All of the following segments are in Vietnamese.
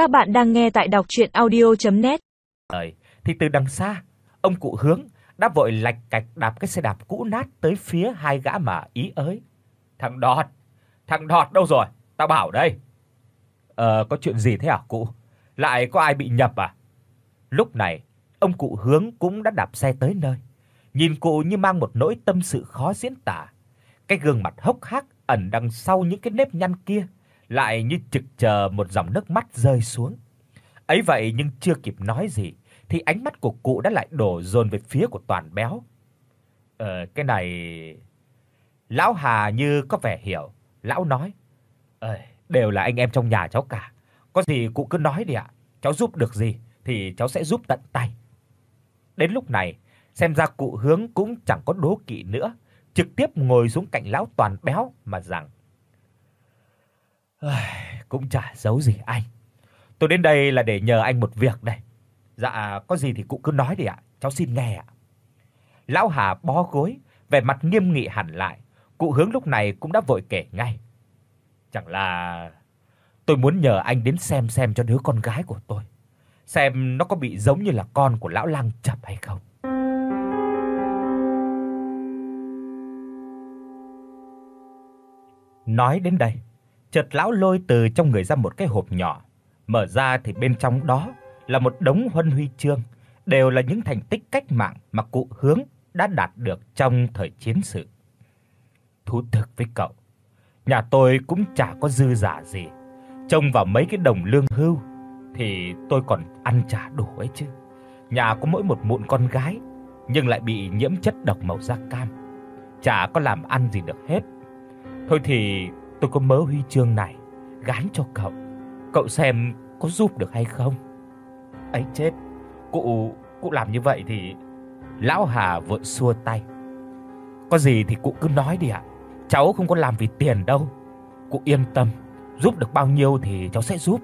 Các bạn đang nghe tại đọc audio net Thời thì từ đằng xa, ông cụ Hướng đã vội lạch cạch đạp cái xe đạp cũ nát tới phía hai gã mà ý ới. "Thằng Đọt, thằng Đọt đâu rồi? Tao bảo đây." "Ờ có chuyện gì thế hả cụ? Lại có ai bị nhập à?" Lúc này, ông cụ Hướng cũng đã đạp xe tới nơi. Nhìn cụ như mang một nỗi tâm sự khó diễn tả. Cái gương mặt hốc hác ẩn đằng sau những cái nếp nhăn kia lại như trực chờ một dòng nước mắt rơi xuống. Ấy vậy nhưng chưa kịp nói gì thì ánh mắt của cụ đã lại đổ dồn về phía của Toàn Béo. "Ờ cái này..." Lão Hà như có vẻ hiểu, lão nói: "Ờ, đều là anh em trong nhà cháu cả, có gì cụ cứ nói đi ạ, cháu giúp được gì thì cháu sẽ giúp tận tay." Đến lúc này, xem ra cụ Hướng cũng chẳng có đố kỵ nữa, trực tiếp ngồi xuống cạnh lão Toàn Béo mà rằng: cũng chả giấu gì anh. Tôi đến đây là để nhờ anh một việc đây. Dạ, có gì thì cụ cứ nói đi ạ, cháu xin nghe ạ. Lão Hà bó gối, vẻ mặt nghiêm nghị hẳn lại, cụ Hướng lúc này cũng đã vội kể ngay. Chẳng là tôi muốn nhờ anh đến xem xem cho đứa con gái của tôi, xem nó có bị giống như là con của lão lang chập hay không. Nói đến đây, chợt lão lôi từ trong người ra một cái hộp nhỏ, mở ra thì bên trong đó là một đống huân huy chương, đều là những thành tích cách mạng mà cụ Hướng đã đạt được trong thời chiến sự. Thú thực với cậu, nhà tôi cũng chả có dư giả gì, trông vào mấy cái đồng lương hưu thì tôi còn ăn chả đủ ấy chứ. Nhà có mỗi một mụn con gái nhưng lại bị nhiễm chất độc màu da cam, chả có làm ăn gì được hết. Thôi thì tôi có mớ huy chương này gán cho cậu. Cậu xem có giúp được hay không? Ấy chết, cụ cụ làm như vậy thì lão Hà vội xua tay. Có gì thì cụ cứ nói đi ạ. Cháu không có làm vì tiền đâu. Cụ yên tâm, giúp được bao nhiêu thì cháu sẽ giúp.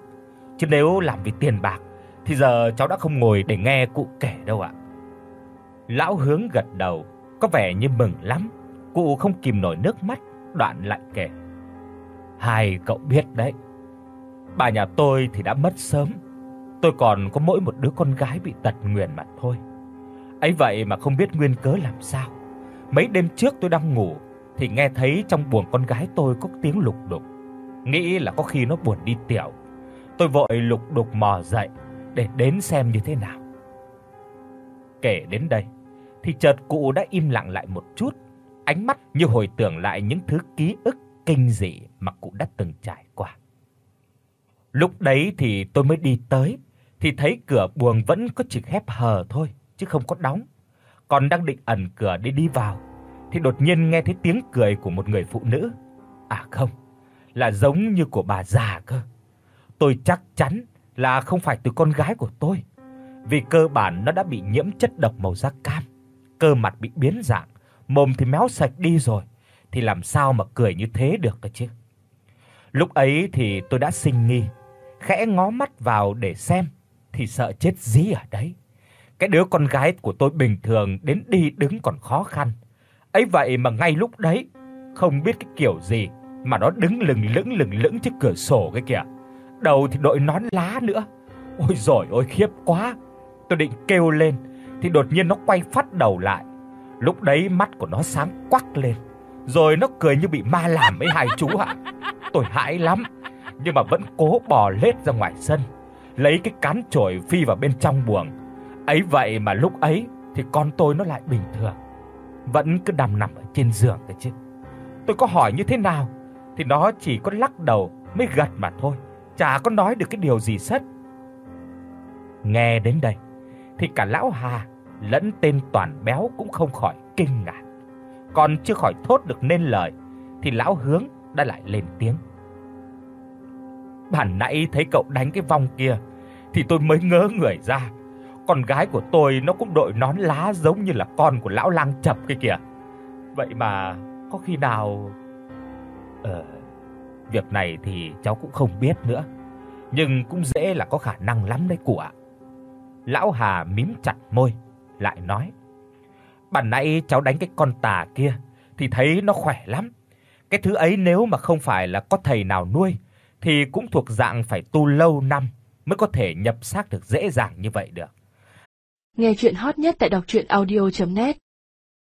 Chứ nếu làm vì tiền bạc thì giờ cháu đã không ngồi để nghe cụ kể đâu ạ. Lão Hướng gật đầu, có vẻ như mừng lắm. Cụ không kìm nổi nước mắt, đoạn lại kể. Hai cậu biết đấy. Bà nhà tôi thì đã mất sớm. Tôi còn có mỗi một đứa con gái bị tật nguyền mà thôi. Ấy vậy mà không biết nguyên cớ làm sao. Mấy đêm trước tôi đang ngủ thì nghe thấy trong buồng con gái tôi có tiếng lục đục. Nghĩ là có khi nó buồn đi tiểu. Tôi vội lục đục mò dậy để đến xem như thế nào. Kể đến đây thì chợt cụ đã im lặng lại một chút, ánh mắt như hồi tưởng lại những thứ ký ức kinh dị mà cụ đã từng trải qua. Lúc đấy thì tôi mới đi tới thì thấy cửa buồng vẫn có chỉ khép hờ thôi chứ không có đóng. Còn đang định ẩn cửa để đi vào thì đột nhiên nghe thấy tiếng cười của một người phụ nữ. À không, là giống như của bà già cơ. Tôi chắc chắn là không phải từ con gái của tôi, vì cơ bản nó đã bị nhiễm chất độc màu da cam, cơ mặt bị biến dạng, mồm thì méo sạch đi rồi thì làm sao mà cười như thế được cơ chứ. Lúc ấy thì tôi đã sinh nghi, khẽ ngó mắt vào để xem thì sợ chết dí ở đấy. Cái đứa con gái của tôi bình thường đến đi đứng còn khó khăn. Ấy vậy mà ngay lúc đấy, không biết cái kiểu gì mà nó đứng lừng lững lừng lững trước cửa sổ cái kìa. Đầu thì đội nón lá nữa. Ôi giời ơi khiếp quá. Tôi định kêu lên thì đột nhiên nó quay phát đầu lại. Lúc đấy mắt của nó sáng quắc lên rồi nó cười như bị ma làm ấy hai chú ạ. Tôi hãi lắm, nhưng mà vẫn cố bò lết ra ngoài sân, lấy cái cán chổi phi vào bên trong buồng. Ấy vậy mà lúc ấy thì con tôi nó lại bình thường, vẫn cứ nằm nằm ở trên giường cái chứ. Tôi có hỏi như thế nào thì nó chỉ có lắc đầu mới gật mà thôi, chả có nói được cái điều gì sất. Nghe đến đây thì cả lão Hà lẫn tên toàn béo cũng không khỏi kinh ngạc còn chưa khỏi thốt được nên lời thì lão Hướng đã lại lên tiếng. Bản nãy thấy cậu đánh cái vòng kia thì tôi mới ngớ người ra. Con gái của tôi nó cũng đội nón lá giống như là con của lão lang chập kia kìa. Vậy mà có khi nào ờ việc này thì cháu cũng không biết nữa, nhưng cũng dễ là có khả năng lắm đấy cụ ạ. Lão Hà mím chặt môi, lại nói: Bản nãy cháu đánh cái con tà kia, thì thấy nó khỏe lắm. Cái thứ ấy nếu mà không phải là có thầy nào nuôi, thì cũng thuộc dạng phải tu lâu năm mới có thể nhập xác được dễ dàng như vậy được. Nghe truyện hot nhất tại doctruyenaudio.net